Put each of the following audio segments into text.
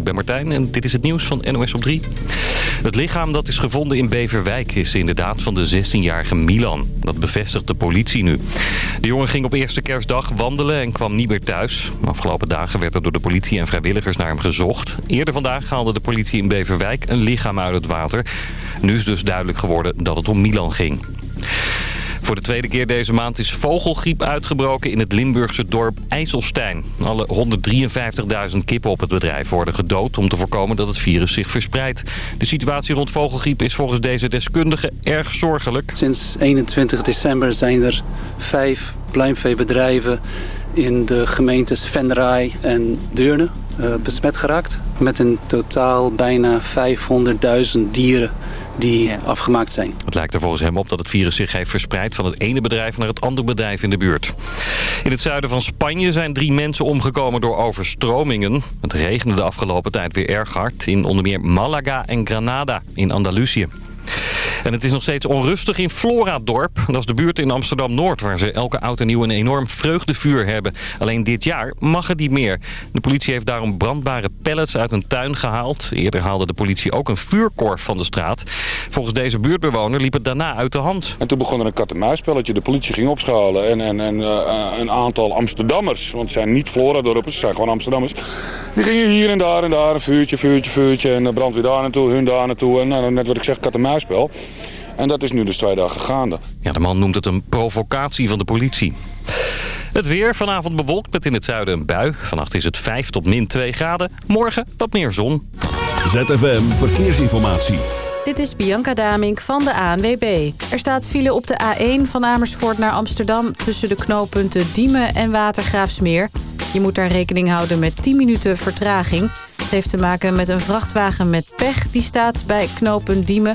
ik ben Martijn en dit is het nieuws van NOS op 3. Het lichaam dat is gevonden in Beverwijk is inderdaad van de 16-jarige Milan. Dat bevestigt de politie nu. De jongen ging op eerste kerstdag wandelen en kwam niet meer thuis. Afgelopen dagen werd er door de politie en vrijwilligers naar hem gezocht. Eerder vandaag haalde de politie in Beverwijk een lichaam uit het water. Nu is dus duidelijk geworden dat het om Milan ging. Voor de tweede keer deze maand is vogelgriep uitgebroken in het Limburgse dorp IJsselstein. Alle 153.000 kippen op het bedrijf worden gedood om te voorkomen dat het virus zich verspreidt. De situatie rond vogelgriep is volgens deze deskundigen erg zorgelijk. Sinds 21 december zijn er vijf pluimveebedrijven in de gemeentes Venray en Deurne uh, besmet geraakt. Met in totaal bijna 500.000 dieren die afgemaakt zijn. Het lijkt er volgens hem op dat het virus zich heeft verspreid van het ene bedrijf naar het andere bedrijf in de buurt. In het zuiden van Spanje zijn drie mensen omgekomen door overstromingen. Het regende de afgelopen tijd weer erg hard in onder meer Malaga en Granada in Andalusië. En het is nog steeds onrustig in Floradorp. Dat is de buurt in Amsterdam-Noord waar ze elke oud en nieuw een enorm vreugdevuur hebben. Alleen dit jaar mag het niet meer. De politie heeft daarom brandbare pellets uit een tuin gehaald. Eerder haalde de politie ook een vuurkorf van de straat. Volgens deze buurtbewoner liep het daarna uit de hand. En toen begon er een kat-en-muisspelletje. De politie ging opschalen en, en, en uh, een aantal Amsterdammers, want het zijn niet Floradorpers, het zijn gewoon Amsterdammers. Die gingen hier en daar en daar een vuurtje, vuurtje, vuurtje en brand weer daar naartoe, hun daar naartoe. En nou, net wat ik zeg, En dat is nu dus twee dagen gaande. Ja, de man noemt het een provocatie van de politie. Het weer vanavond bewolkt met in het zuiden een bui. Vannacht is het 5 tot min 2 graden. Morgen wat meer zon. ZFM Verkeersinformatie. Dit is Bianca Damink van de ANWB. Er staat file op de A1 van Amersfoort naar Amsterdam... tussen de knooppunten Diemen en Watergraafsmeer. Je moet daar rekening houden met 10 minuten vertraging. Het heeft te maken met een vrachtwagen met pech. Die staat bij knooppunt Diemen.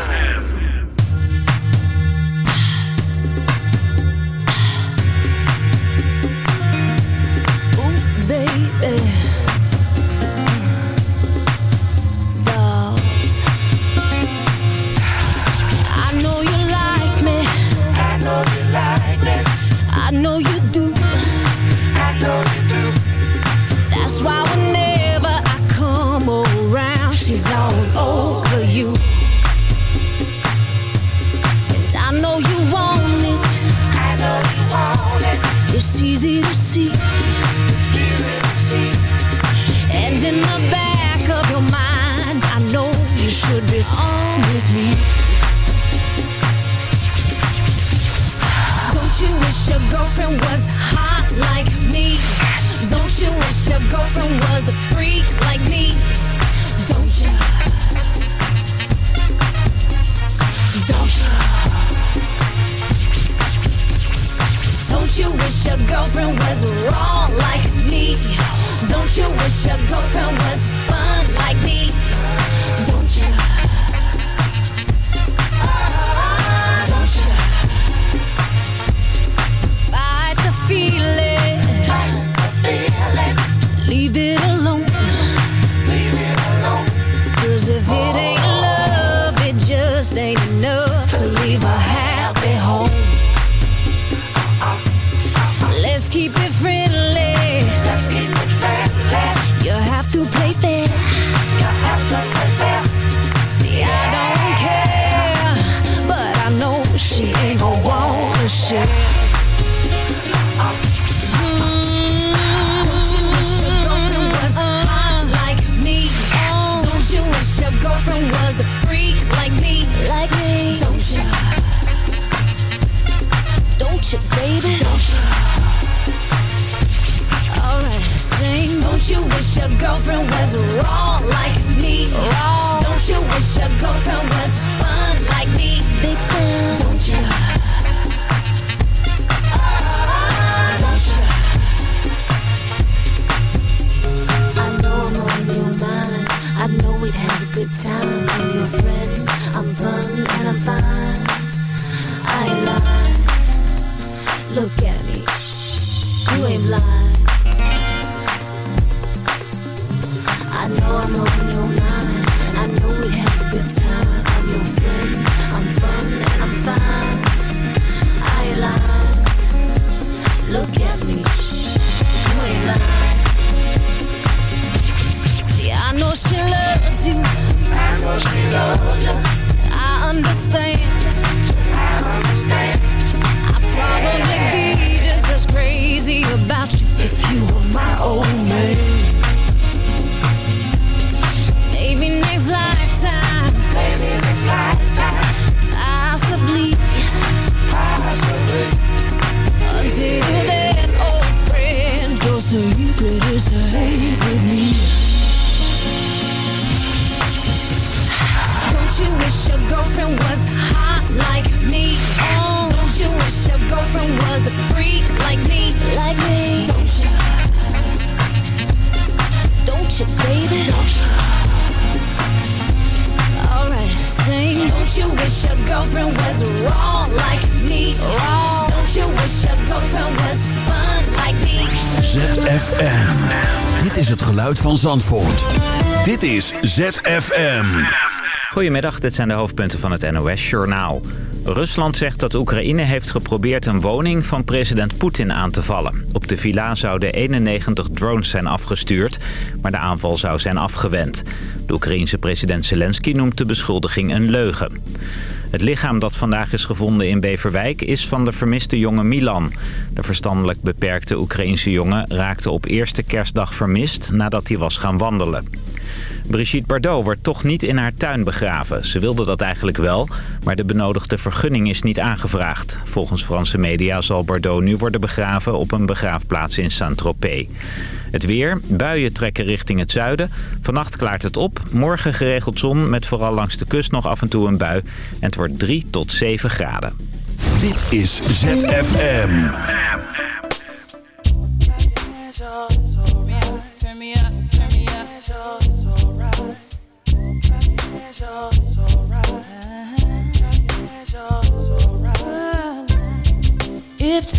you wish your girlfriend was Zandvoort. Dit is ZFM. Goedemiddag, dit zijn de hoofdpunten van het NOS-journaal. Rusland zegt dat Oekraïne heeft geprobeerd een woning van president Poetin aan te vallen. Op de villa zouden 91 drones zijn afgestuurd, maar de aanval zou zijn afgewend. De Oekraïense president Zelensky noemt de beschuldiging een leugen. Het lichaam dat vandaag is gevonden in Beverwijk is van de vermiste jonge Milan. De verstandelijk beperkte Oekraïense jongen raakte op eerste kerstdag vermist nadat hij was gaan wandelen. Brigitte Bardot wordt toch niet in haar tuin begraven. Ze wilde dat eigenlijk wel, maar de benodigde vergunning is niet aangevraagd. Volgens Franse media zal Bardot nu worden begraven op een begraafplaats in Saint-Tropez. Het weer, buien trekken richting het zuiden. Vannacht klaart het op, morgen geregeld zon met vooral langs de kust nog af en toe een bui. En het wordt 3 tot 7 graden. Dit is ZFM. Turn me up, turn me up.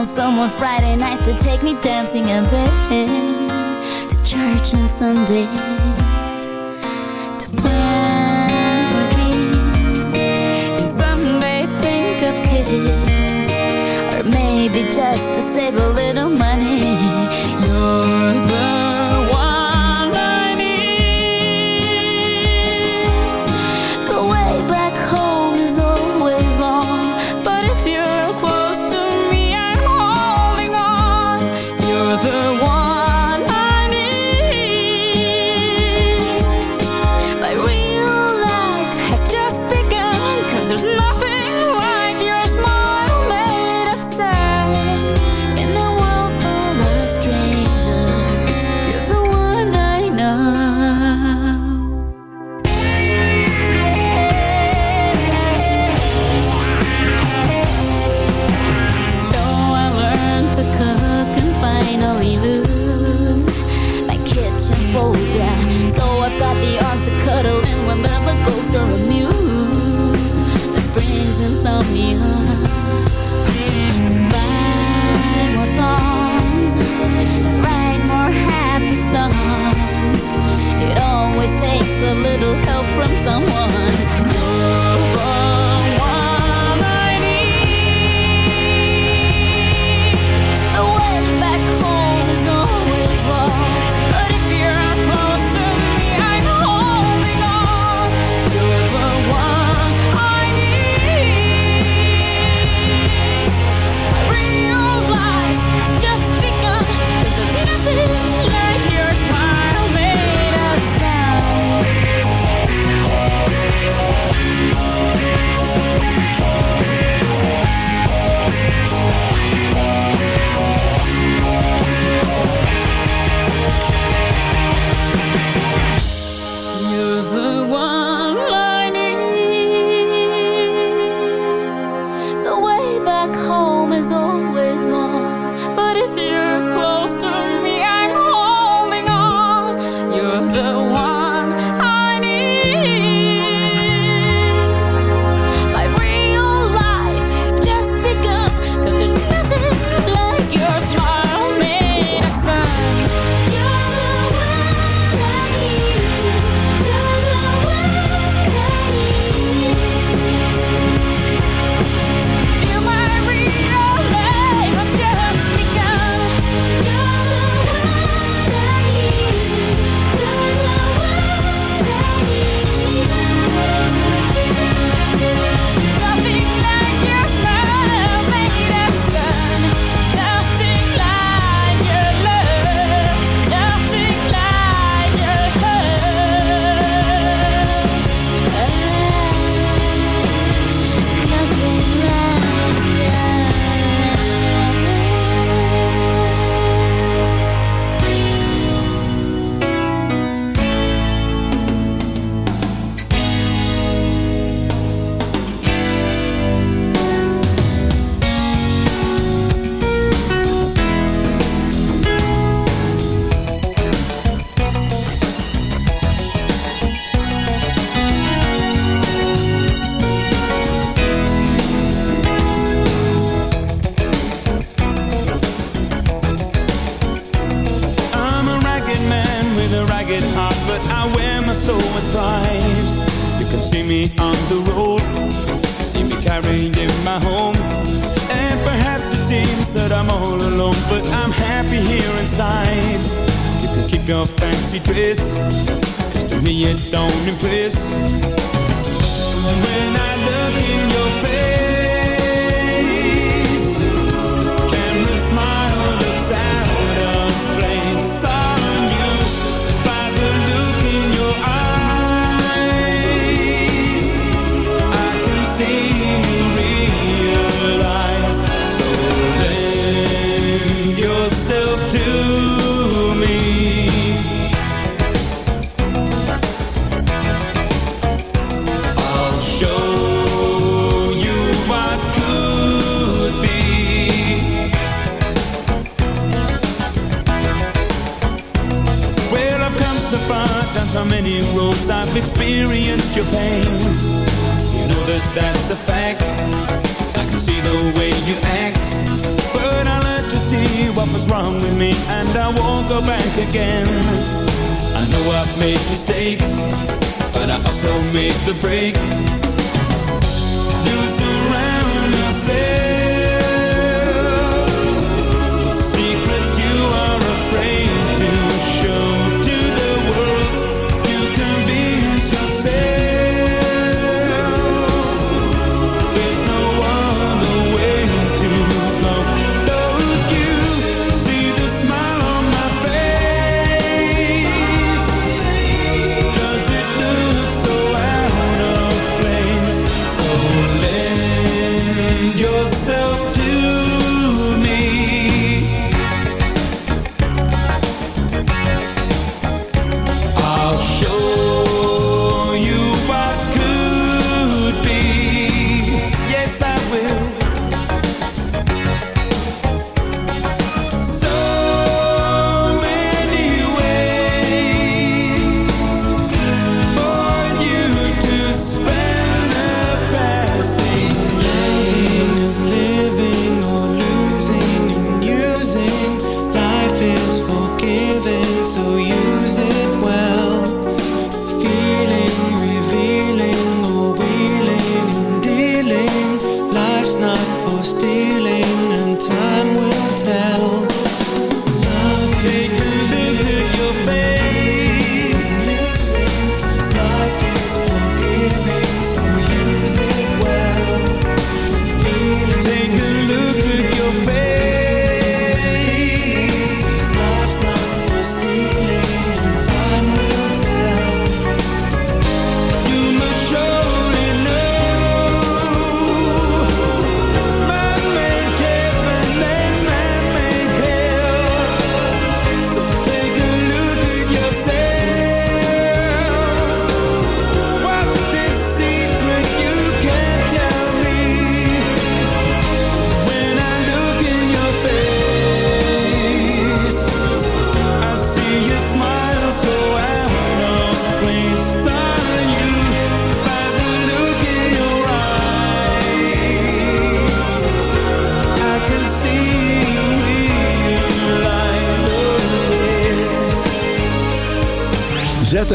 on someone Friday nights to take me dancing and then to church on Sundays. Just to save someone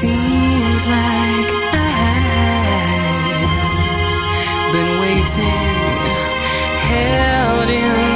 Seems like I've been waiting, held in